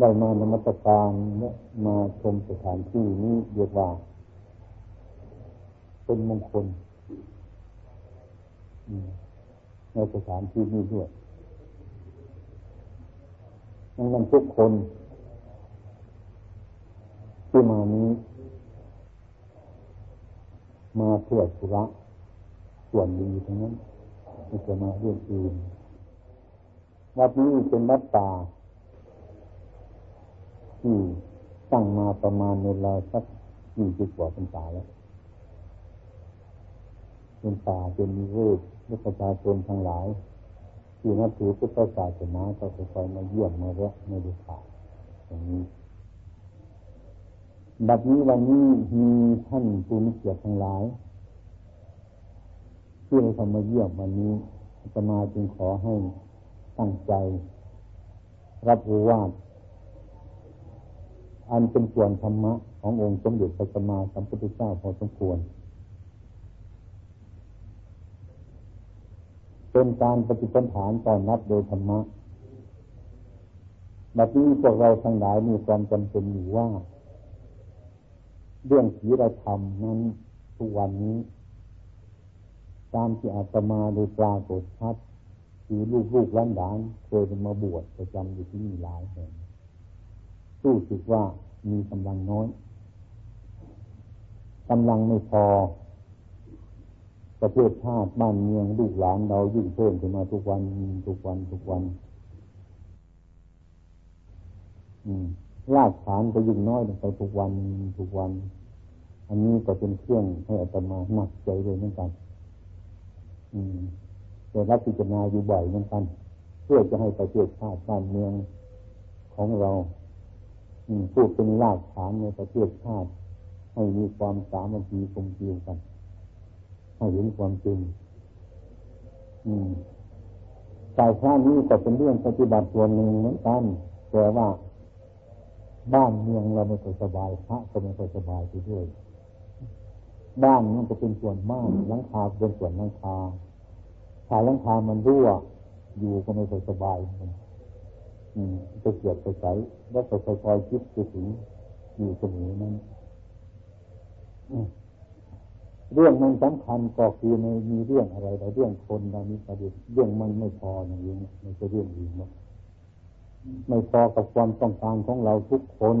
ได้มานมัตการเนี่ยมาชมสถานที่นี้เรียกว่า เป็นมงคลในสถานที่นี้ด้วยดังนั้นทุกคนที่มานี้ มาเพื่อธุระส่วนดีทั้งนั้นไม่จะมาเรื่องอื่นวัดนี้เป็นวัดป่า ที่ตั้งมาประมาณเวลาสักยี่สิบกว่าพรรษาแล้วเป็นป่าเป็นมีเวทและประชาชนทั้งหลายที่นับถือพุทธศาสนาก็คอยมาเยี่ยมมาแวะมาดูข่าวอย่างนี้บัดนี้วันนี้มีท่านผู้มีเกียรติทั้งหลายที่เราทำมาเยี่ยมวันนี้จะมาจึงขอให้ตั้งใจ รับรู้ว่า อันเป็นส่วนธรรมะขององค์สมเด็จพระสัมมาสัมพุทธเจ้าพอสมควร เป็นการปฏิปันฐานตอนรับโดยธรรมะบัดนี้พวกเราทั้งหลายมีความจำเป็นอยู่ว่า เรื่องศีลธรรมนั้นทุกวันนี้ ตามที่อาตมาโดยปรากฏชัดคือลูกลูกล้านหลานเคยมาบวชประจำอยู่ที่นี่หลายแห่ง รู้สึกว่ามีกำลังน้อยกำลังไม่พอ ประเทศชาติบ้านเมืองลูกหลานเรายิ่งเพิ่มขึ้นมาทุกวันทุกวันทุกวันรากฐานก็ยิ่งน้อยลงไปทุกวันทุกวัน อันนี้ก็เป็นเครื่องให้อัตมาหนักใจเลยเหมือนกัน อืมแต่รับพิจารณาอยู่บ่อยเหมือนกัน เพื่อจะให้ประเทศชาติบ้านเมืองของเรา พูดเป็นรากฐานในประเทศชาติ ให้มีความสามัคคีกลมเกลียวกัน ให้เห็นความจริงสายชานี้ก็เป็นเรื่องปฏิบัติส่วนหนึ่งเหมือนกันแต่ว่าบ้านเมืองเราไม่ค่อยสบายพระก็ไม่ค่อยสบายไปด้วย บ้านมันจะเป็นส่วนบ้านหลังคาเป็นส่วนหลังคาถ้าหลังคามันรั่วอยู่ก็ไม่ค่อยสบายมัน จะเกียดไปใส่แล้วไปคอยคิดไปถึงอยู่เสมอนั้นเรื่องมันสำคัญก็คือในมีเรื่องอะไรแต่เรื่องคนเรามีประเด็นเรื่องมันไม่พออย่างนี้ไม่ใช่เรื่องอื่นหรอกไม่พอกับความต้องการของเราทุกคน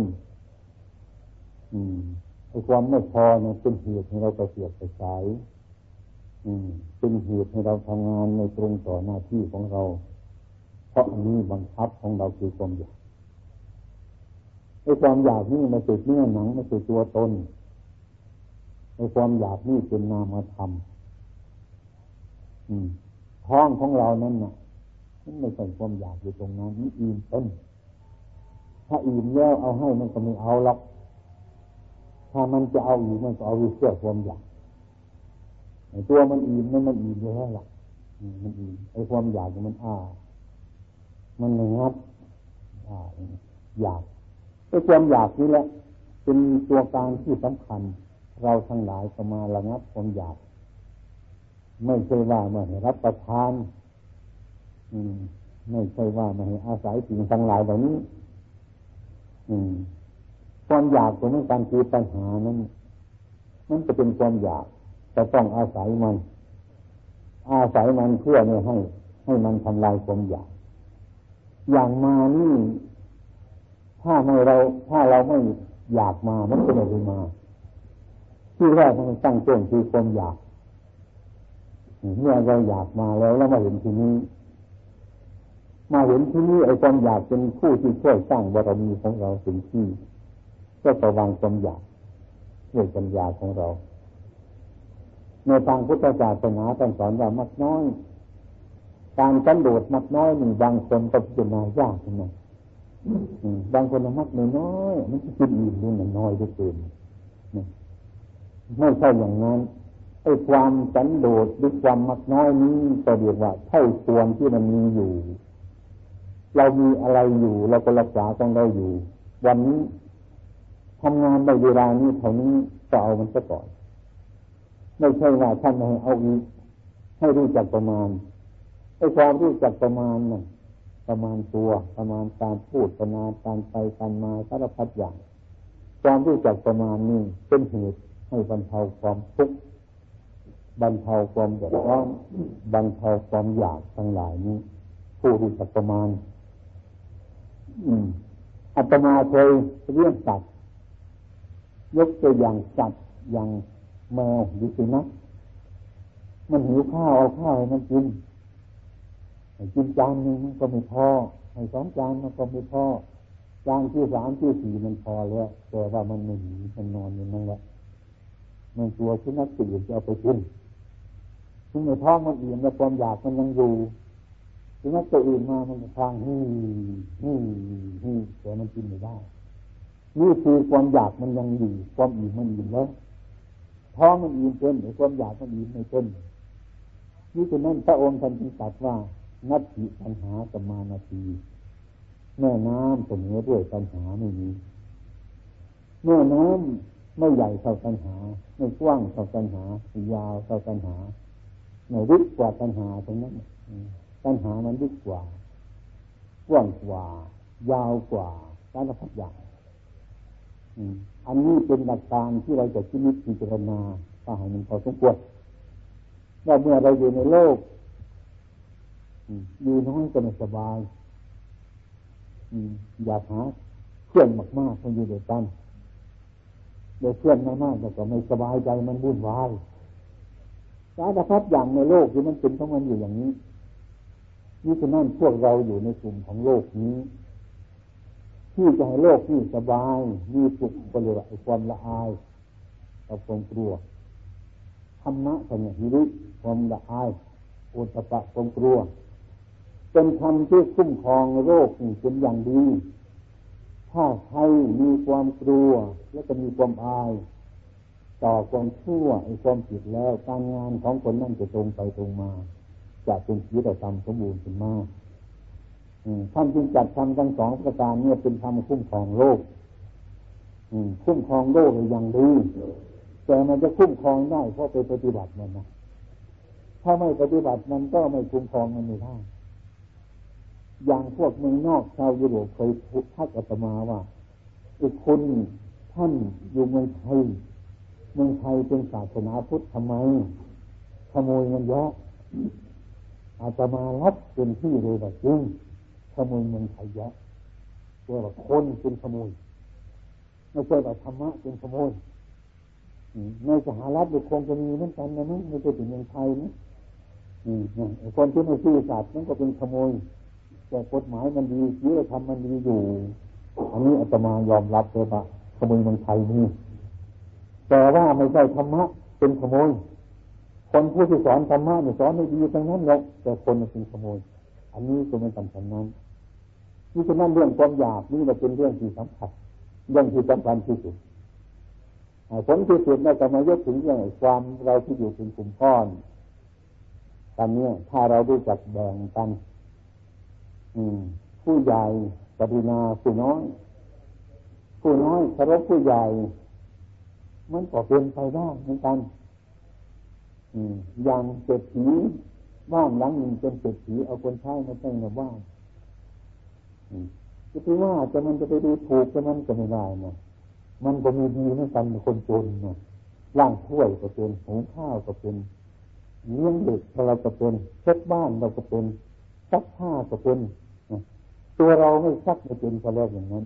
อืมไอ้ความไม่พอเนี่ยเป็นเหตุให้เราไปเสียดไปสายอืมเป็นเหตุให้เราทำงานในตรงต่อหน้าที่ของเรา เพราะอันนี้บังคับของเราคือความอยากไอ้ความอยากนี่มาติดเนื้อหนังมาติดตัวตนไอ้ความอยากนี่เป็นนามธรรมท้องของเรานั่นน่ะมันไม่ใช่ความอยากอยู่ตรงนั้นนี่อิ่มต้นถ้าอิ่มแล้วเอาให้มันก็ไม่เอาหรอกถ้ามันจะเอาอีกมันก็เอาเพื่อความอยากตัวมันอิ่มนั่นมันอิ่มแล้วล่ะมันอิ่มไอ้ความอยากมันอ้า มันไม่งับอยากไอ้ความอยากนี่แหละเป็นตัวการที่สำคัญ เราทั้งหลายก็มาระงับความอยาก ไม่ใช่ว่าเมื่อให้รับประทาน อืม ไม่ใช่ว่ามาให้อาศัยสิ่งทั้งหลายแบบนี้ อืม ความอยากตัวนั้นการคือปัญหานั้นมันจะเป็นความอยากจะต้องอาศัยมัน อาศัยมันเพื่อไม่ให้ ให้มันทำลายความอยาก อย่างมานี่ถ้าไม่เรา ถ้าเราไม่อยากมามันก็ไม่ได้มา ที่แรกมันตั้งต้นคือความอยากเมื่อเราอยากมาแล้วแล้วมาเห็นที่นี้ มาเห็นที่นี้ไอ้ความอยากเป็นผู้ที่ช่วยสร้างบารมีของเราถึงที่ก็ระวังความอยากด้วยปัญญาของเรา ในทางพุทธศาสนาท่านสอนว่ามักน้อย การสันโดษมักน้อยหนึ่งบางคนก็พิจารณายากนะบางคนมักน้อยมันกินอิ่มนี่มันน้อยด้วยเกินไม่ใช่อย่างนั้นไอ้ความสันโดษหรือความมักน้อยนี้ก็เรียกว่าเท่าควรที่มันมีอยู่ เรามีอะไรอยู่ เราก็รักษาของเราอยู่ วันนี้ทำงานในเวลานี้เท่านี้ก็เอามันซะก่อน ไม่ใช่ว่าท่านให้เอาอีกให้รู้จักประมาณ ไอ้ความรู้จักประมาณนั่นประมาณตัวประมาณการพูดประมาณการไปการมาสารพัดอย่าง ความรู้จักประมาณนี้เป็นเหตุให้บรรเทาความทุกข์บรรเทาความเดือดร้อนบรรเทาความอยากทั้งหลายนี้ ผู้รู้จักประมาณ อืมอาตมาเคยเรื่องสัตว์ยกตัวอย่างสัตว์อย่างแมวหรือสุนัขมันหิวข้าวเอาข้าวให้มันกิน กินจานหนึ่งมันก็ไม่พอให้สองจานมันก็ไม่พอจานที่สามที่สี่มันพอแล้วแต่ว่ามันไม่หนีมันนอนอยู่นั่นแหละมันกลัวสุนัขตื่นจะเอาไปกินถึงในท้องมันอิ่มแล้วความอยากมันยังอยู่ถึงแม้ตัวอื่นมามันทางนี่นี่นี่แต่มันกินไม่ได้นี่คือความอยากมันยังอยู่ความอิ่มมันอิ่มแล้วท้องมันอิ่มเป็นหรือความอยากมันอิ่มไม่เป็นนี่คือนั่นพระองค์ท่านจึงตรัสว่า นัตถิปัญหาสมานาทีแม่น้ำเสมอด้วยปัญหาไม่มีแม่น้ำไม่ใหญ่เท่าปัญหา ไม่กว้างเท่าปัญหายาวเท่าปัญหาไม่ลึกกว่าปัญหาตรงนั้นปัญหามันลึกกว่ากว้างกว่า ยาวกว่าสารพัดอย่างอันนี้เป็นหลักการที่เราจะคิดพิจารณาถ้าให้มันพอสมควรว่าเมื่อเราอยู่ในโลก อยู่น้อยก็ไม่สบายอยากหาเพื่อนมากๆมันอยู่เดียวกันเดี๋ยวเพื่อนมากๆแต่ก็ไม่สบายใจมันวุ่นวายสารพัดอย่างในโลกที่มันเป็นของมันอยู่อย่างนี้นี่คือนั่นพวกเราอยู่ในกลุ่มของโลกนี้ ที่จะให้โลกนี้สบายมีสุขก็เลยความละอายกับความกลัวธรรมะสัญญาหิริความละอายโอตปะความกลัว เป็นธรรมที่คุ้มครองโรคเป็นอย่างดี ถ้าใครมีความกลัว แล้วก็มีความอาย ต่อความชั่วไอ้ความผิดแล้วการงานของคนนั่นจะตรงไปตรงมาจะเป็นชีวิตธรรมสมบูรณ์ขึ้นมากท่านจึงจัดทำทั้งสองประการเนี่ยเป็นธรรมคุ้มครองโลกคุ้มครองโลกอย่างดีแต่มันจะคุ้มครองได้เพราะไปปฏิบัติมันนะถ้าไม่ปฏิบัติมันก็ไม่คุ้มครองมันไม่ได้ อย่างพวกเมืองนอกชาวยุโรปเคยพูดทักอาตมาว่าอีกคนท่านอยู่เมืองไทย เมืองไทยเป็นศาสนาพุทธทำไม ขโมยเงินเยอะอาตมารับเป็นที่เลยแบบจริงขโมยเมืองไทยเยอะเรียกว่าคนเป็นขโมยไม่ใช่ว่าธรรมะเป็นขโมยในสหรัฐหรือคงจะมีเหมือนกันนะมั้งไม่ใช่ถึงเมืองไทยนะคนที่ไม่ซื่อสัตย์นั่นก็เป็นขโมย แต่กฎหมายมันดีศีลธรรมมันดีอยู่ อันนี้อาตมายอมรับเลยว่าขโมยเมืองไทยนี่แต่ว่าไม่ใช่ธรรมะเป็นขโมย คนผู้ที่สอนธรรมะเนี่ยสอนไม่ดีทั้งนั้นเลยแต่คนมันเป็นขโมย อันนี้ก็ไม่สำคัญนั้นนี่คือนั่นเรื่องความอยากนี่มันเป็นเรื่องที่สำคัญเรื่องที่สำคัญที่สุดผลที่สุดเราจะมายกถึงเรื่องความเราที่อยู่เป็นกลุ่มก้อนตอนนี้ถ้าเรารู้จักแบ่งกัน ผู้ใหญ่ปฏินาผู้น้อย ผู้น้อยเคารพผู้ใหญ่ มันก็เป็นไปได้เหมือนกันอย่างเศรษฐีบ้านหลังหนึ่งเป็นเศรษฐีเอาคนใช้มาแต่งในบ้านจะไปว่าจะมันจะไปดูถูกจะมันก็ไม่ได้นะมันก็มีดีเหมือนกันคนจนนะล่างถ้วยก็เป็นหุงข้าวก็เป็นเลี้ยงเด็กเราก็เป็นเช็ดบ้านเราก็เป็นซักผ้าก็เป็น ตัวเราไม่ซักไม่เป็นพอแล้วอย่างนั้น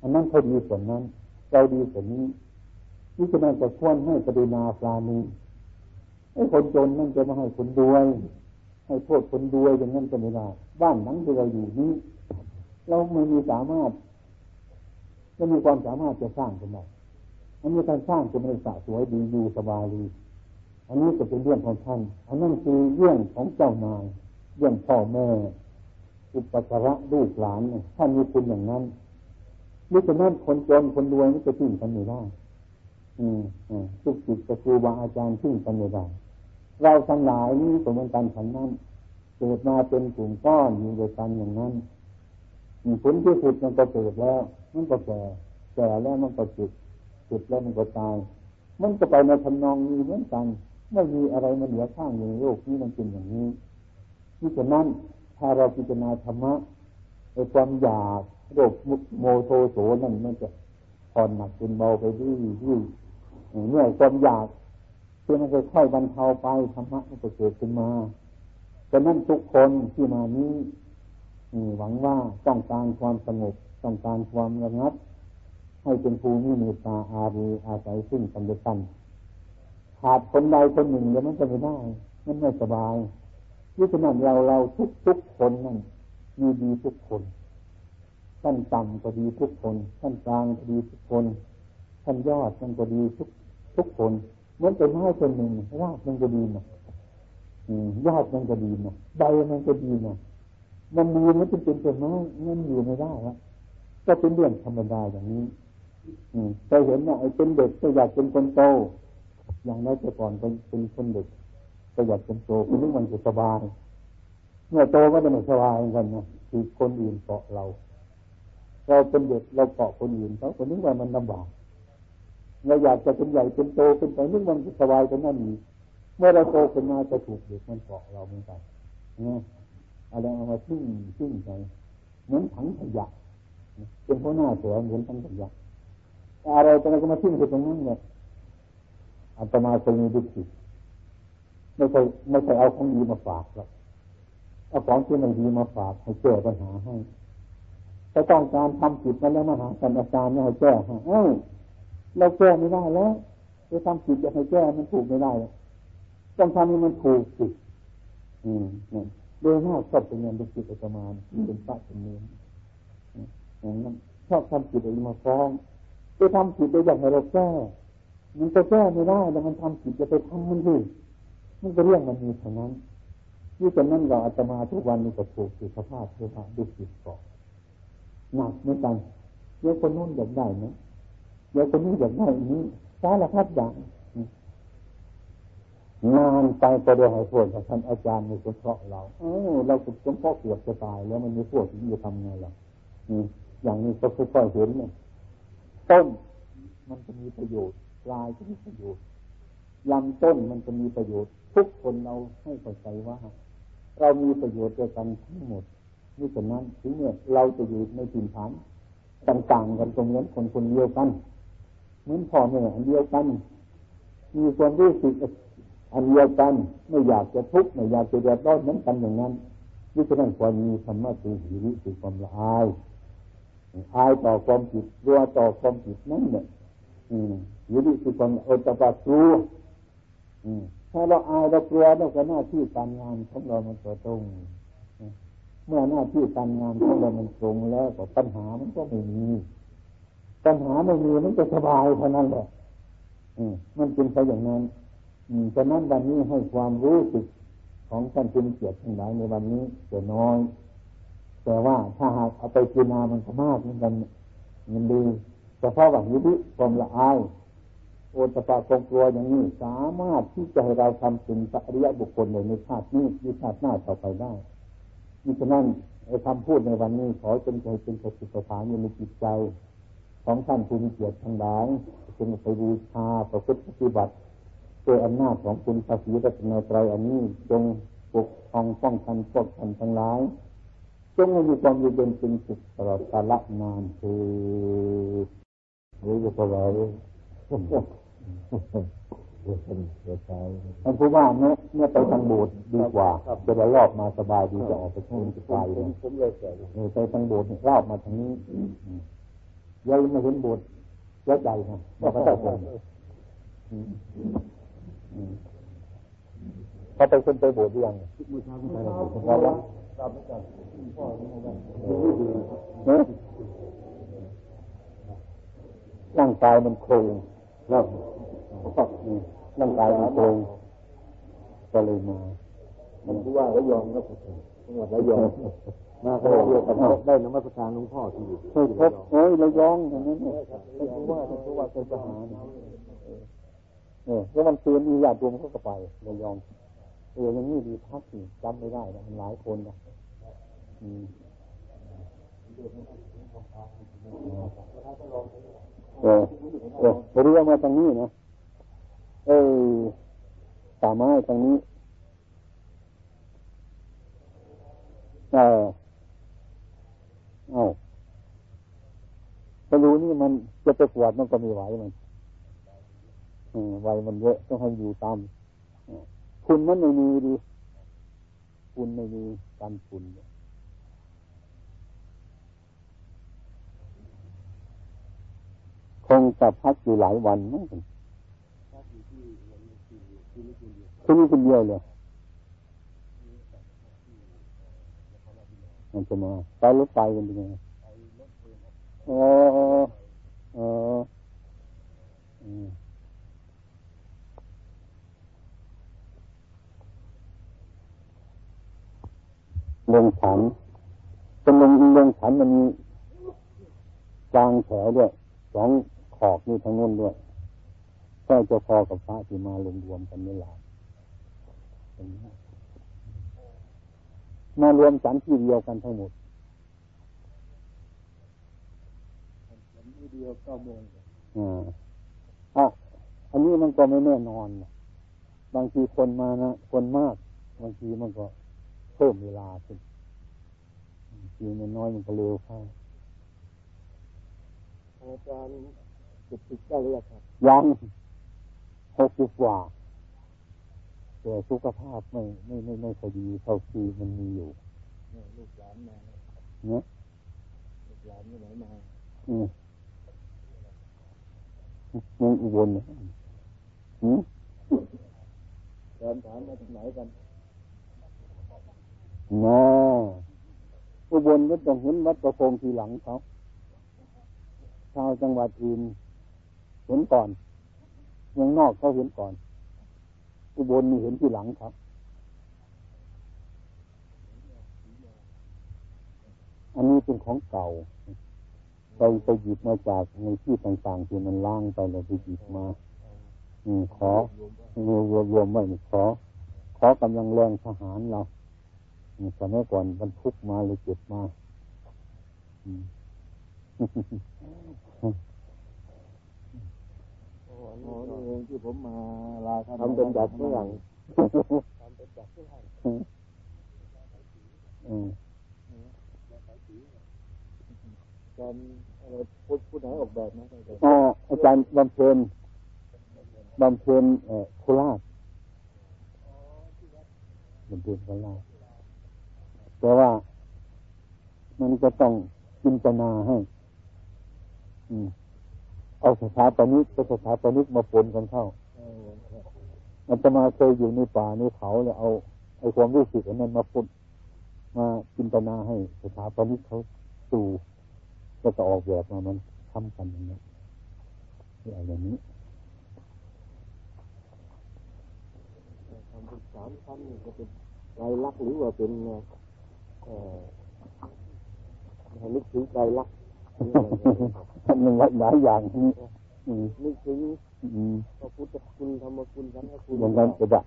อันนั้นเขาดีส่วนนั้นเราดีส่วนนี้นี่ฉะนั้นจะควรให้กรุณาปราณีไอ้คนจนนั่นจะมาให้คนรวย ให้โทษคนรวยอย่างนั้นก็ไม่ได้บ้านหลังที่เราอยู่นี้ เราไม่มีสามารถไม่มีความสามารถจะสร้างขึ้นได้อันนี้การสร้างจะไม่สะสวยดีอยู่สบายดีอันนี้จะเป็นเรื่องของท่านอันนั้นคือเรื่องของเจ้านายเรื่องพ่อแม่ อุปการะลูกหลานท่ยถ้ามีคุณอย่างนั้นนี่จะนั่นคนจนคนรวยนี่จะทิ้งกันไม่ได้อืมอืมทุกจิตครูบาอาจารย์ทิ้งกันไม่ได้เราทั้งหลายนี่สมมติการฉันนั้นเกิดมาเป็นกลุ่มก้อนอยู่ด้วยกันอย่างนั้นผลที่สุดมันก็เกิดแล้ว มันก็แก่แก่แล้วมันก็จุดจุดแล้วมันก็ตาย มันก็ไปในทำนองนี้เหมือนกันไม่มีอะไรมันเหลือข้างอยู่ในโลกนี้มันเป็นอย่างนี้นี่ฉะนั้น ถ้าเราพิจารณาธรรมะอ้ความอยากโรคโมโทโสนั่นมันจะผ่อนหนักเป็นเบาไปดื้อดื้อเมื่อความอยากเพื่อมันจะค่อยบรรเทาไปธรรมะมันจะเกิดขึ้นมาฉะนั้นทุกคนที่มานี้หวังว่าต้องการความสงบต้องการความระงับ ให้เป็นภูมิมีตาอารีอาศัยซึ่งกันและกันขาดคนใดคนหนึ่งแล้วมันจะไม่ได้ มันไม่สบาย ดังนั้นเราเราทุกทุกคนนั่นมีดีทุกคนท่านต่ำก็ดีทุกคนท่านกลางก็ดีทุกคนท่านยอดมันก็ดีทุกทุกคนเหมือนเป็นไม้คนหนึ่งรากมันก็ดีนะยอดมันก็ดีนะใบมันก็ดีนะมันดีมันจะเป็นต้นไม้มันอยู่ไม่ได้ครับก็เป็นเรื่องธรรมดาอย่างนี้ อืมเคยเห็นนะไอ้เป็นเด็กก็อยากเป็นคนโตอย่างน้อยแต่ก่อนเป็นเป็นคนเด็ก ก็อยากเป็นโตคือนึกมันจะสบายเมื่อโตก็จะไม่สบายเหมือนกันนะคือคนอื่นเกาะเรา เราเป็นเด็กเราเกาะคนอื่นเขาคนนึกว่ามันลำบากเราอยากจะเป็นใหญ่เป็นโตเป็นไปนึกมันจะสบายกันนั่นนี่เมื่อเราโตขึ้นมาจะถูกเด็กมันเกาะเราเหมือนกันนะอะไรเอามาทิ้งทิ้งไปเหมือนถังขยะเป็นหัวหน้าเสือเหมือนถังขยะอะไรตรงนั้นก็มาทิ้งไปตรงนั้นเนี่ยอัตมาจะมีดุจ ไม่ใช่ไม่ใช่เอาของดีมาฝากหรอกเอาของที่ไม่ดีมาฝากให้แก้ปัญหาให้ถ้าต้องการทำผิดมาแล้วมาหากันอาจารย์ไม่ให้แก้ให้เอ้เราแก้ไม่ได้แล้วจะทำผิดจะให้แก้มันถูกไม่ได้ต้องทำให้มันถูกสิอืมโดยมากชอบเป็นเงินเป็นจิตอาตมาเป็นพระเป็นเนื้ออย่างนั้นชอบทำผิดอะไรมาฟ้องไปทำผิดโดยอยากให้เราแก้มันจะแก้ไม่ได้แล้วมันทำผิดจะไปทำมัน ดิมันก็เรื่องมันมีเท่านั้นนี่ฉะนั้นเราอาตมาทุกวันนี้ก็ถูกสุขภาพเพื่อพดุจิตก่อหนักเหมือนกันเดี๋ยวคนนู้นอยากได้นะเดี๋ยวคนนี้อยากได้อันนี้สารพัดอย่างนานไปก็เดี๋ยวให้พวกท่านอาจารย์มีสงเคราะห์เราเออเราสงเคราะห์เกือบจะตายแล้วมันมีพวกที่จะทำไงล่ะอย่างนี้ก็ค่อยๆเห็นเนี่ยต้นมันจะมีประโยชน์ปลายก็มีประโยชน์ลำต้นมันจะมีประโยชน์ ทุกคนเราให้เข้าใจว่า เรามีประโยชน์ด้วยกันทั้งหมดนี่ฉะนั้นถึงเมื่อเราจะอยู่ในถิ่นฐานต่างๆกันตรงนี้คนคนเดียวกันเหมือนพ่อแม่อันเดียวกัน มีความรู้สึกอันเดียวกันไม่อยากจะทุกข์ไม่อยากจะเดือดร้อนเหมือนกันอย่างนั้นนี่ฉะนั้นควรมีธรรมะคือหิริคือความละอายอายต่อความผิดรัวต่อความผิดนั่นเนี่ยหิริคือความอดตะปะกลัว ถ้าเราอายเรากลัวเราก็หน้าที่การงานของเรามันตัวตรง เมื่อหน้าที่การงานของเรามันตรงแล้วก็ปัญหามันก็ไม่มีปัญหาไม่มีมันจะสบายเท่านั้นแหละมันเป็นไปอย่างนั้นฉะนั้นวันนี้ให้ความรู้สึกของท่านคุณเกียรติทั้งหลายในวันนี้จะน้อย แต่ว่าถ้าหากเอาไปกินามันก็มากเหมือนกันมันดีเฉพาะว่าหิริความละอาย อตปาความกลัวอย่างนี้สามารถที่จะให้เราทำเป็นปริยบุคคลในชาตินี้ในชาติหน้าต่อไปได้นี่ฉะนั้นไอ้คำพูดในวันนี้ขอจนใจเป็นสติปัฏฐานอยู่ในจิตใจ ของท่านคุณเกียรติทั้งหลายจงไปบูชาประพฤติปฏิบัติโดยอำนาจของคุณภาษีรัตนตรัยอันนี้จงปกครองป้องกันพวกท่านทั้งหลายจงให้มีความอยู่เป็นเป็นสุขตลอดกาลนานคือรู้จะพอแล้ว ท่านผู้ว่าเนี่ยเนี่ยไปทางโบสถ์ดีกว่าจะได้รอบมาสบายดีจะออกไปช่วงจะไปเลยผมเลยไปทางโบสถ์รอบมาทางนี้ยังไม่เห็นโบสถ์เยอะใหญ่นะบอกว่าต้องเขาไปคนไปโบสถ์ยังมือเช้าไปแล้วเราแล้วร่างกายมันโครงแล้ว ร่างกายมันโครงก็เลยมามันที่ว่าระยองก็จังหวัดระยองมาก็เดียวกันได้นมัสการหลวงพ่อที่เคยพบเอ้ยระยองอย่างนั้นเนี่ยเป็นผู้ว่าเป็นผู้ว่าเป็นทหารเออแล้วมันเตือนมีญาติโยมเขาก็ไประยองเออยังนี่ดีพักสิจำไม่ได้นะมันหลายคนนะอืมเออเออเรื่องมาทางนี้นะ เออป่าไม้ทางนี้ เออเอ้าไปดูนี่มันจะไปปวดมันก็ม่ไหวมันไหวมันเยอะต้องให้อยู่ตามคุณมันไม่มีดีคุณไม่มีการคุณคงจะพักอยู่หลายวันมั้ง ที่นี่คนเดียวเลยมันจะมาไปรถไฟกันเป็นยังไงอ๋ออ๋อลงฉันเป็นลงลงฉันมันมีกลางแถวด้วยสองขอบนี่ทั้งนู้นด้วยแค่จะพอกับพระที่มาลงรวมกันไม่หลายมารวมฉันที่เดียวกันทั้งหมดที่เดียวก็โมงอ่าอะอันนี้มันก็ไม่แน่นอน บางทีคนมานะคนมาก บางทีมันก็เพิ่มเวลาขึ้นทีมันน้อยมันก็เร็วเข้าอาจารย์จุดติดได้หรือยังครับยังหกสิบกว่า แต่สุขภาพไม่ไม่ไม่ไม่พอดีเท่าที่มันมีอยู่ลูกหลานมาเนี่ยลูกหลานไม่ไหนมาอืมยังอุบลเนี่ยอืมเดินถามมาจากไหนกันน่อุบลก็ต้องเห็นวัดประพงทีหลังเขาชาวจังหวัดอื่นเห็นก่อนเมืองนอกเขาเห็นก่อน อุบลนี่เห็นทีหลังครับอันนี้เป็นของเก่าไปไปหยิบมาจากในที่ต่างๆที่มันล่างไปเราไปหยิบมา อืมขอรวมรวมไว้ขอ ขอกำลังแรงทหารเราสมัยก่อนบรรทุกมาเลยเก็บมา โอ้นี่เองที่ผมมาลาทำเป็นแบบเมื่อไหร่ทำเป็นแบบเมื่อไหร่อาจารย์อะไรพูดพูดไหนออกแบบนะอาจารย์บำเพ็ญบำเพ็ญเอ่อโคราชบำเพ็ญโคราชแต่ว่ามันจะต้องจินตนาให้ เอาสถาปนิกกับสถาปนิกมาปนกันเข้ามันจะมาเคยอยู่ในป่าในเขาแล้วเอาไอ้ความรู้สึกอันนั้นมาปุ่นมาจินตนาให้สถาปนิกเขาสู่ก็จะออกแบบมามันทำกันอย่างนี้อะไรอย่างนี้ทำเป็นสามชั้นก็เป็นลายลักษณ์หรือว่าเป็นนึกถึงใจรัก มันหลายอย่างนี่นึกถึงพระพุทธคุณธรรมคุณสังฆคุณอย่างนั้นจะได้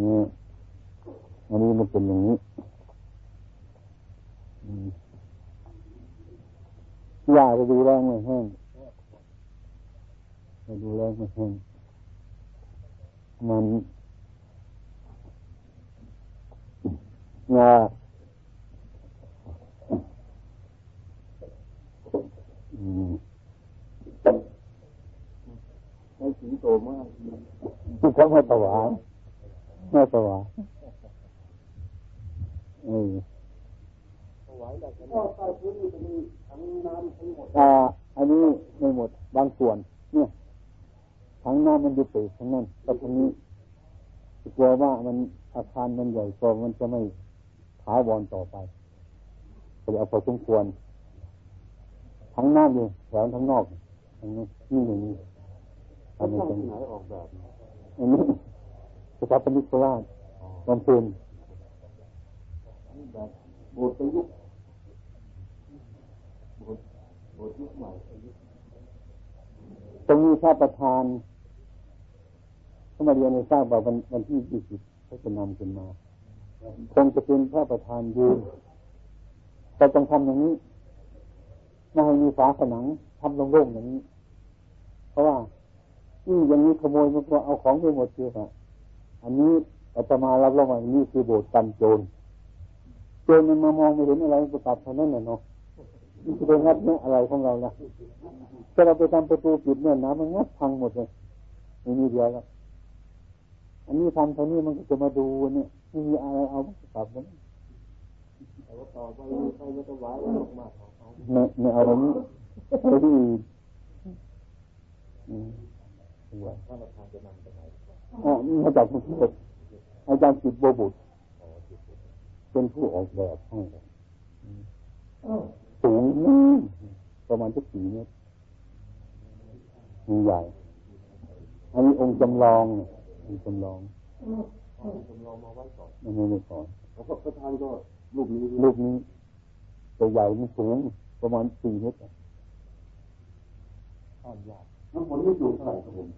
นี่อันนี้มันเป็นอย่างนี้ยาไปดูแรงไม่แห้งไปดูแรงไม่แห้งมันงา ให้สิงโตมากที่เขาไม่ถวายไม่ถวายเออถวายแบบนี้ใต้พื้นนี่จะมีถังน้ำทั้งหมดอ่าอันนี้ไม่หมดบางส่วน เนี่ยถังน้ำมันอยู่ปีกทั้งนั้นแต่ทางนี้กลัวว่ามันอาคารมันใหญ่กว่ามันจะไม่ถาวรต่อไปก็เอาพอสมควร ทั้งหน้าอยู่แถวทั้งนอกทั้งนี้นี่อย่างนี้ทำเป็นไหนออกแบบอันนี้สถาปนิกโคราชบำเพ็ญแบบโบสถ์ประยุกต์โบสถ์โบสถ์ยุคใหม่ตรงนี้พระประธานเข้ามาเรียนในทราบว่าวันวันที่ยี่สิบเขาจะนำขึ้นมา คงจะเป็นพระประธานยืนแต่ต้องทำอย่างนี้ ไม่ให้มีฝาผนังทำโล่งๆอย่างนี้ เพราะว่ายิ่อย่างนี้ขโมยมันก็เอาของไปหมดเสียอะอันนี้อาตมารับรองว่านี่คือโบสถ์กันโจรโจนมันมามองไม่เห็นอะไรจะตัดเท่านั้นแหละเนาะนจะไปงัดเนี่ยอะไรของเราล่ะถ้าเราไปทำประตูปิดเนี่ยน้ำมันงัดพังหมดเลยไม่มีเดียวแล้วอันนี้ทำเท่านี้มันก็จะมาดูเนี่ยม่มีอะไรเอาตัดมันต่ว่าตอไปไปไม่ต้องไหวมาก ไม่ไม่เอาตรงนี้ไปที่อื่นท่านประธานจะนำไปไหนอ๋อมาจากกรุงเทพอาจารย์จิตโบบุตรเป็นผู้ออกแบบให้สูงประมาณสักสี่เมตรมีใหญ่อันนี้องค์จำลององค์จำลองจำลองมาไว้ก่อนไม่ไม่ก่อนแล้วก็ประธานก็ลูกนี้ลูกนี้ตัวใหญ่มันสูง ประมาณสี่เมตรข้ามยากน้ำฝนไม่สูงเท่าไหร่ครับผม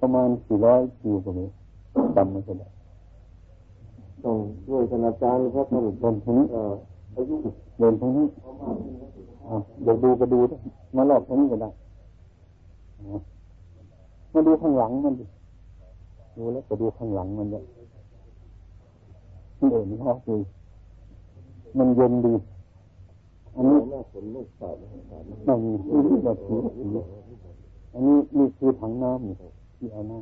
ประมาณสี่ร้อยกิโลกรัมจำไม่ได้ต้องด้วยธนาคารเพราะท่านเดินทางนี้อายุเดินทางนี้เดี๋ยวดูก็ดูมาหลอกทางนี้ก็ได้มาดูข้างหลังมันดิดูแล้วก็ดูข้างหลังมันเนี่ยเด่นเขาคือ มันเย็นดีอันนี้ไม่มีที่แบบสีอันนี้นี่คือถังน้ำที่เอาน้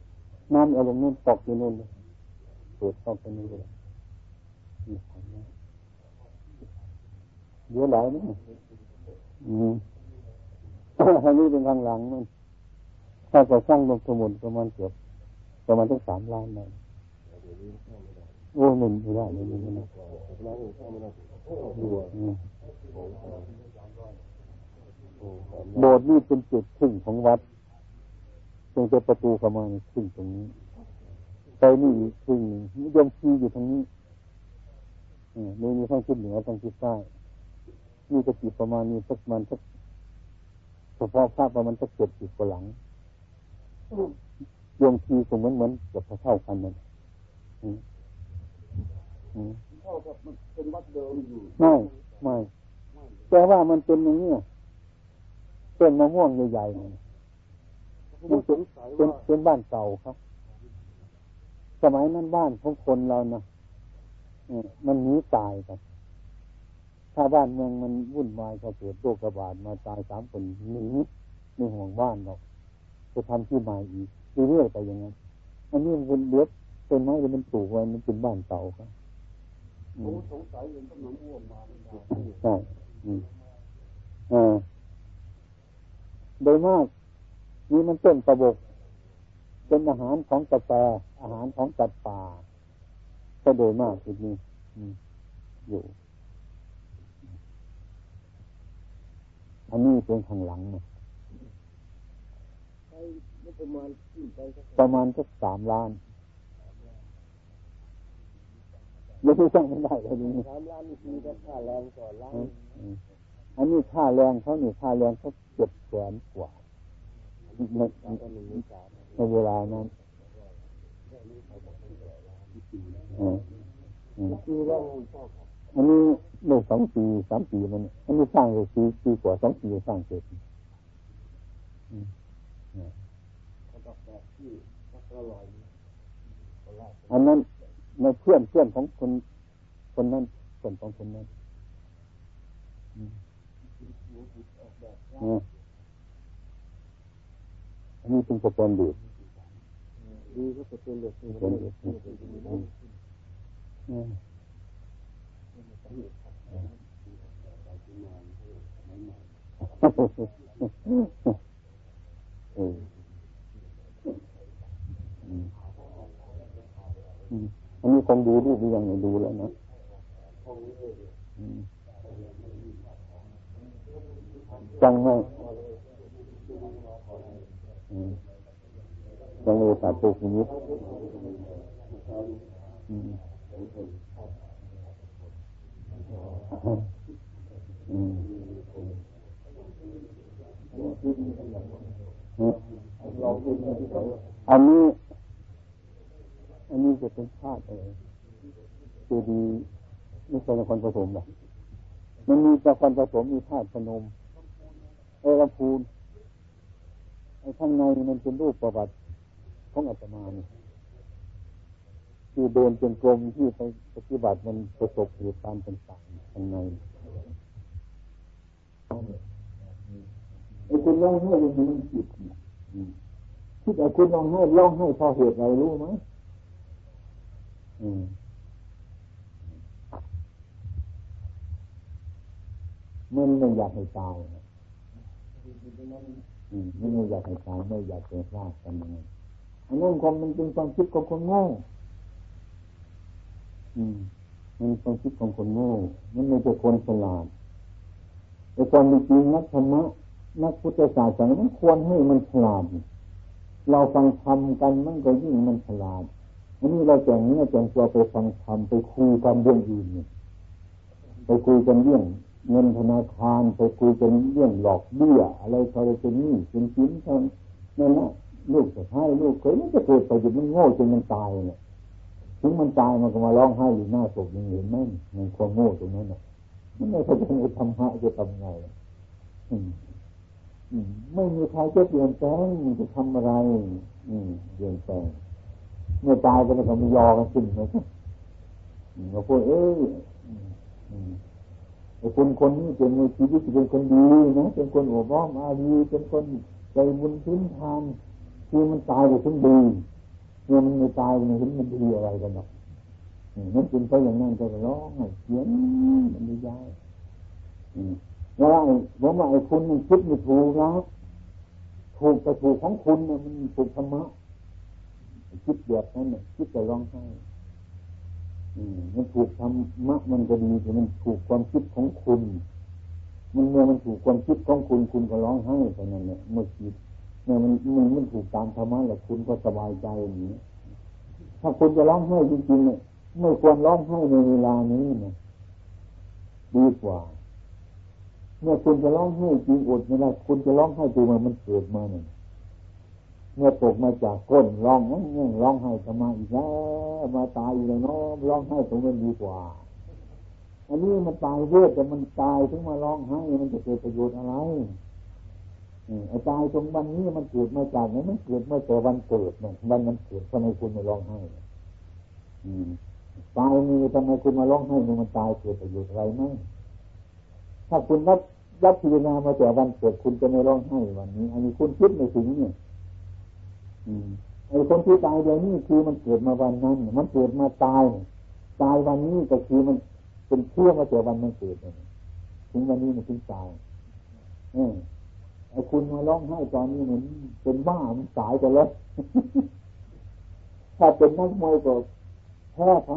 ำน้ำเอาลงนู่นตกอยู่นู่นเลยเปิดเข้าไปนี่เลยนี่ถังน้ำเยอะหลายนะอืมอันนี้เป็นข้างหลังมันถ้าจะสร้างลงสมุนประมาณเกือบประมาณตั้งสามล้านเลย โอ้หนึ่งไม่ได้เลยนี่นะโบสถ์นี่เป็นจุดครึ่งของวัดตรงจะประตูเข้ามาครึ่งตรงนี้ไปนี่ครึ่งยมชีอยู่ทางนี้นี่มีทั้งทิศเหนือทั้งทิศใต้นี่จะกี่ประมาณนี้สักมันสักเฉพาะภาพประมาณสักเจ็ดสิบกว่าหลังยมชีก็เหมือนเหมือนกับเท่ากันนั่น เท่ากับมันเป็นวัดเดิมอยู่ ไม่ไม่แต่ว่ามันเป็นอย่างนี้ต้นมะม่วงใหญ่ๆมันเป็นเป็นเป็นบ้านเก่าครับ สมัยนั้นบ้านของคนเรานะมันหนีตายกันถ้าบ้านเมืองมันวุ่นวายเขาเกิดโรคระบาดมาตายสามคนหนีไม่ห่วงบ้านหรอกจะทำที่ใหม่อีกเรื่อยๆไปอย่างนั้นอันนี้มันเลือดต้นไม้มันปลูกไว้มันเป็นบ้านเก่าครับ สงสัยเห็นต้นมะม่วงมาใช่อ่าโดยมากนี่มันต้นตะบกเป็นอาหารของกระแตอาหารของจัดป่าก็โดยมากจุดนี้อยู่อันนี้เป็นข้างหลังนะประมาณสักสามล้าน ยังไม่ต้องไม่ได้เลยนี่สามล้านนี่คือค่าแรงต่อล้านอันนี้ค่าแรงเขาเนี่ค่าแรงเขาเจ็ดแสนกว่าในเวลานั้นอันนี้เมื่อสองปีสามปีมันอันนี้สร้างเลยปีปีกว่าสองปีสร้างเสร็จอันนั้น ในเพื่อนเพื่อนของคนคนนั้นส่วนของคนนั้นอันนี้เป็นสแตนเดร์ดดีก็สแตนเดร์ดสแตนเดร์ดเออ อันนี้คงดูรูปยังไม่ดูแล้วนะจังไม่จังเลยตัดตัวคุณนิดอันนี้ อันนี้จะเป็นธาตุอะไรเจดีไม่ใช่นครปฐมหรอกมันมีนครปฐมมีธาตุพนมเอรพูนไอ้ข้างในมันเป็นรูปประวัติของอาตมาเนี่ยที่เดินเป็นกลมที่ไปปฏิบัติมันประสบเหตุการณ์ต่างๆทางในไอ้คุณร้องไห้ยังมันจิตคิดไอ้คุณร้องไห้ร้องไห้เพราะเหตุอะไรรู้ไหม มันไม่อยากให้ตายไม่อยากให้ตายไม่อยากเป็นพลาดกันยังไงอันนั้นความมันเป็นความคิดของคนโง่อืมมันความคิดของคนโง่มันไม่ใช่คนฉลาดแต่ความจริงนักธรรมะนักพุทธศาสนามันควรให้มันฉลาด เราฟังธรรมกันมันก็ยิ่งมันฉลาด อันนี้เราแจ่งเนื้อแจ่งตัวไปฟังธรรมไปคุยกันเรื่องอื่นเนี่ยไปคุยกันเรื่องเงินธนาคารไปคุยกันเรื่องหลอกเบี้ยอะไรอะไรเป็นนี่เป็นชิ้นทานั่นแหละลูกจะให้ลูกเคยมันจะเกิดไปจนมันโง่จนมันตายเนี่ยถึงมันตายมันก็มาร้องไห้อยู่หน้าศพยังเห็นไหมมันความโง่ตรงนั้นน่ะมันไม่เข้าใจธรรมะจะทำไงไม่มีใครจะเปลี่ยนแปลงจะทำอะไร อืมเปลี่ยนแปลง เมื่อตายไปแล้วก็มียอกันขึ้นเลยเราพูดเอ้ยไอ้คนคนนี้เป็นในชีวิตเป็นคนดีนะเป็นคนโอบอ้อมอารีเป็นคนใจบุญพื้นทานคือมันตายไปถึงดีเมื่อมันไม่ตายมันเห็นมันดีอะไรกันหรอกนั่นเป็นเพราอย่างนั้นก็ร้องเขียนมันดีใจว่าผมว่าไอ้คุณมันคิดไม่ถูกนะถูกแต่ถูกของคุณเนี่ยมันถูกธรรมะ คิดแบบนั้นเนี่ยคิดแต่ร้องไห้มันถูกธรรมะมันก็ดีแต่มันถูกความคิดของคุณ มันเมื่อมันถูกความคิดของคุณคุณก็ร้องไห้ไปนั่นเนี่ยเมื่อคิดเมื่อมันมันมันถูกตามธรรมะแล้วคุณก็สบายใจอย่างนี้ถ้าคุณจะร้องไห้จริงๆเนี่ยไม่ควรร้องไห้ในเวลานี้นะดีกว่า เมื่อคุณจะร้องไห้จริงอดไม่ได้คุณจะร้องไห้ตัวมันมันเกิดมาเนี่ย เมื่อตกมาจากก้นร้องงั้นร้องไห้ทำไมอีกแล้วมาตายอีกแล้วเนาะร้องไห้ตรงนั้นดีกว่า อันนี้มันตายเวทแต่มันตายถึงมาร้องไห้มันจะเกิดประโยชน์อะไรอ้ตายตรงวันนี้มันเกิดมาจากไหนมันเกิดมาแต่วันเกิดเนี่ยวันมันเกิดทำไมคุณมาร้องไห้ตายมีทำไมคุณมาร้องไห้เมันตายเกิดประโยชน์อะไรไหมถ้าคุณรับรับพิจารณามาแต่วันเกิดคุณจะไม่ร้องไห้วันนี้ อันนี้คุณคิดไม่ถึงเนี่ย ไอ้คนที่ตายเดี๋ยวนี้คือมันเกิดมาวันนั้น มันเกิดมาตาย ตายวันนี้ก็คือมันเป็นเชื่อมาแต่วันมันเกิดถึงวันนี้มันถึงตายไอ้คุณมาร้องไห้ตอนนี้เหมือนเป็นบ้ามันสายไปแล้ว ถ้าเป็นนักมวยก็แพ้เขา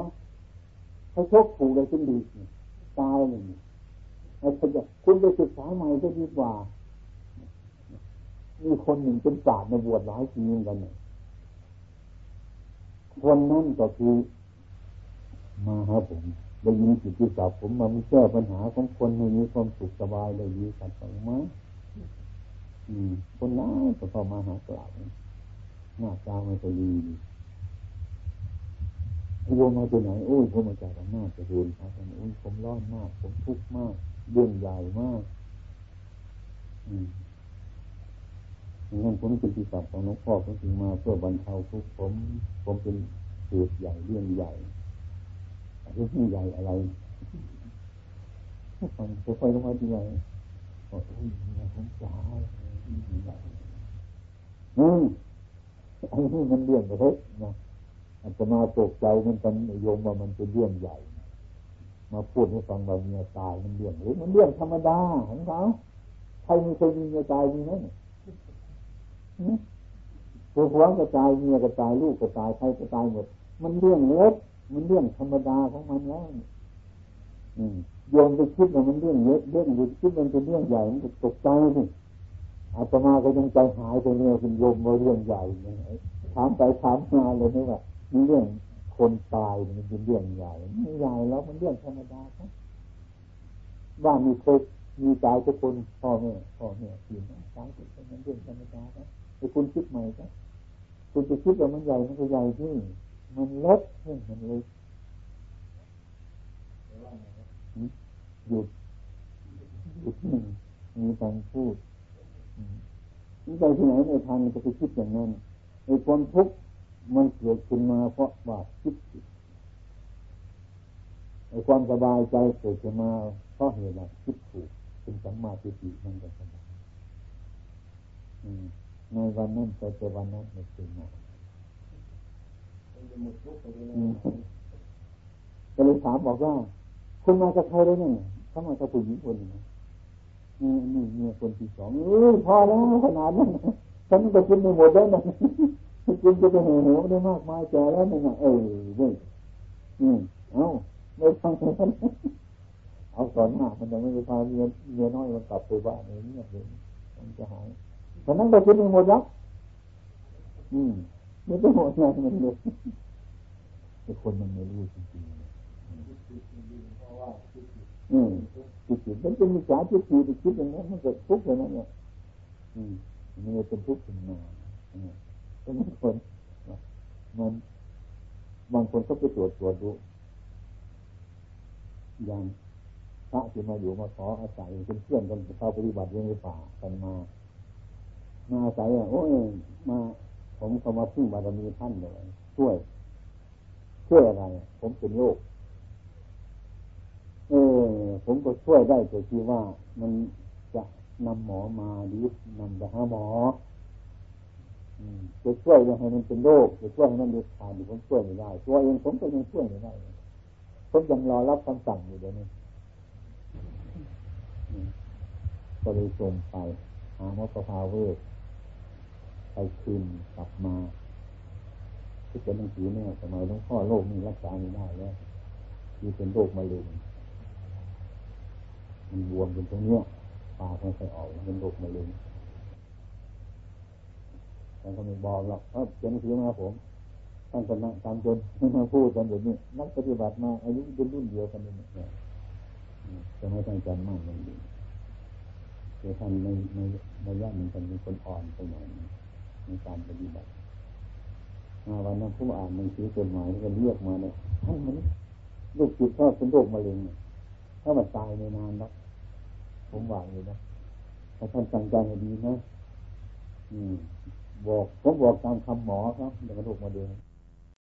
เขาชกถูกเลยขึ้นดีตายเลยคุณไปศึกษาใหม่ก็ดีกว่า มีคนหนึ่งเป็นศาสตร์ในบวชหลายปีเหมือนกันคนนั้นก็คือมาหาผมได้ยินจิตวิสับผมมาแก้ปัญหาของคนให้มีความสุขสบายได้ดีกันไปไหมคนนั้นก็เข้ามาหากล่าวหน้าตาไม่ค่อยดีโยมมาจากไหนโอ้ยผมมาจากอำนาจจะเรียนครับโอ้ยผมร้อนมาก ผมทุกข์มากเรื่องใหญ่มาก อืม งั้นผมเป็นที่สัตว์ของหลวงพ่อผมถึงมาเพื่อบรรเทาทุกข์ผม ผมเป็นเหตุใหญ่เรื่องใหญ่เรื่องใหญ่อะไรฟังค่อยๆลงมาทีไรโอ้ยผมจ๋าอืมไอ้นี่มันเรื่องเล็กนะอาจจะมาตกใจมันกันโยมว่ามันเป็นเรื่องใหญ่ มาพูดให้ฟังว่าเมียตายมันเรื่องหรือมันเรื่องธรรมดาของเขาใครมีเคยมีเมียตายมีไหม ผัวผัวก็ตายเมียก็ตายลูกก็ตายใครก็ตายหมด มันเรื่องเล็กมันเรื่องธรรมดาของมันแล้วโยมไปคิดว่ามันเรื่องเล็กเรื่องหรือคิดมันเป็นเรื่องใหญ่มันตกใจสิอาตมาก็ยังใจหายไปเนี่ยคุณโยมว่าเรื่องใหญ่ถามไปถามมาเลยนี่ว่ามีเรื่องคนตายมันเป็นเรื่องใหญ่ไม่ใหญ่แล้วมันเรื่องธรรมดาครับว่ามีเคยมีตายทุกคนพ่อแม่พ่อแม่พี่น้งตายทุกคนมันเรื่องธรรมดาครับ แต่คุณคิดใหม่ครับคุณจะคิดว่ามันใหญ่มันก็ใหญ่ที่มันเล็กเรื่มันเล็กหยุดหยุดหนึ่งมีการพูดนี่ใจที่ไหนในทางมันจะไปคิดอย่างนั้นในความทุกข์มันเกิดขึ้นมาเพราะว่าคิดผิดไอ้ความสบายใจเกิดขึ้นมาเพราะเหตุว่าคิดถูกเป็นสัมมาทิฏฐิมันก็สบาย ในวันนั้นไปจอวันนั้นไม่เป็นมาก็เลยถามบอกว่า คุณมาจากใครได้เนี่ยเขามาจากผู้หญิงคนนึงนี่นี่เมียคนที่สองเออพอแล้วขนาดนั้นฉันก็กินไม่หมดแล้วนะกินจะไปเหวเหวได้มากมายแก่แล้วนี่นะเออเว้ยอืมเอ้าไม่ฟังมันเอาก่อนหน้ามันจะไม่ไปพาเมียเมียน้อยมันกลับไปบ้านอย่างนี้เลยมันจะหาย ฉะนั้นก็กินไม่หมดแล้วอืมไม่ต้องหมดไงมันเลยไอ้คนมันไม่รู้จริงๆเพราะว่าอืมจิตจิตมันเป็นมิจฉาจิตจิตคิดอย่างนั้นมันเกิดทุกข์อย่างนั้นเนี่ยอืมมันเป็นทุกข์ขึ้นมาเพราะบางคนมันบางคนก็ไปตรวจตรวจดูอย่างพระที่มาอยู่มาขออาศัยเป็นเพื่อนกันเข้าปฏิบัติยังในป่ากันมา มาอาศัยอะโอ้ยมา ผมก็มาพึ่งบารมีท่านเลยช่วย ช่วยอะไร ผมเป็นโรคเออ ผมก็ช่วยได้แต่ที่ว่ามันจะนำหมอมาหรือนำไปหาหมอจะช่วยยังให้มันเป็นโรคจะช่วยให้มันเด็ดขาดผมช่วยไม่ได้ตัวเองผมก็ยังช่วยไม่ได้ผมยังรอรับคำสั่งอยู่เดี๋ยวนี้ก็เลยส่งไปหาหมอประภาเวท ไปคืนกลับมาที่เป็นหนังสือเนี่ยสมัยหลวงพ่อโรคนี้รักษาไม่ได้แล้วที่เป็นโรคมะเร็งมันบวมเป็นตรงเนี้ยปากมันใส่ออกเป็นโรคมะเร็งแต่ก็ไม่บอกหรอกเพราะเขียนหนังสือมาผมท่านก็นั่งตามจนมาพูดกันแบบนี้นักปฏิบัติมาอายุเป็นรุ่นเดียวกันนี่จะไม่ต้องจมากเลยคือท่านในในในย่านมันจะมีคนอ่อนไปหน่อย ในการปฏิบัติมาวันนั้นผู้อ่านหนังสือจดหมายก็เรียกมาเนี่ยท่านมันลูกจิตก็เป็นโรคมะเร็งถ้ามันตายในนานแล้วผมหวังเลยนะถ้าท่านจังใจให้ดีนะอืมบอกผมบอกตามคำหมอครับเดี๋ยวโรคมะเร็ง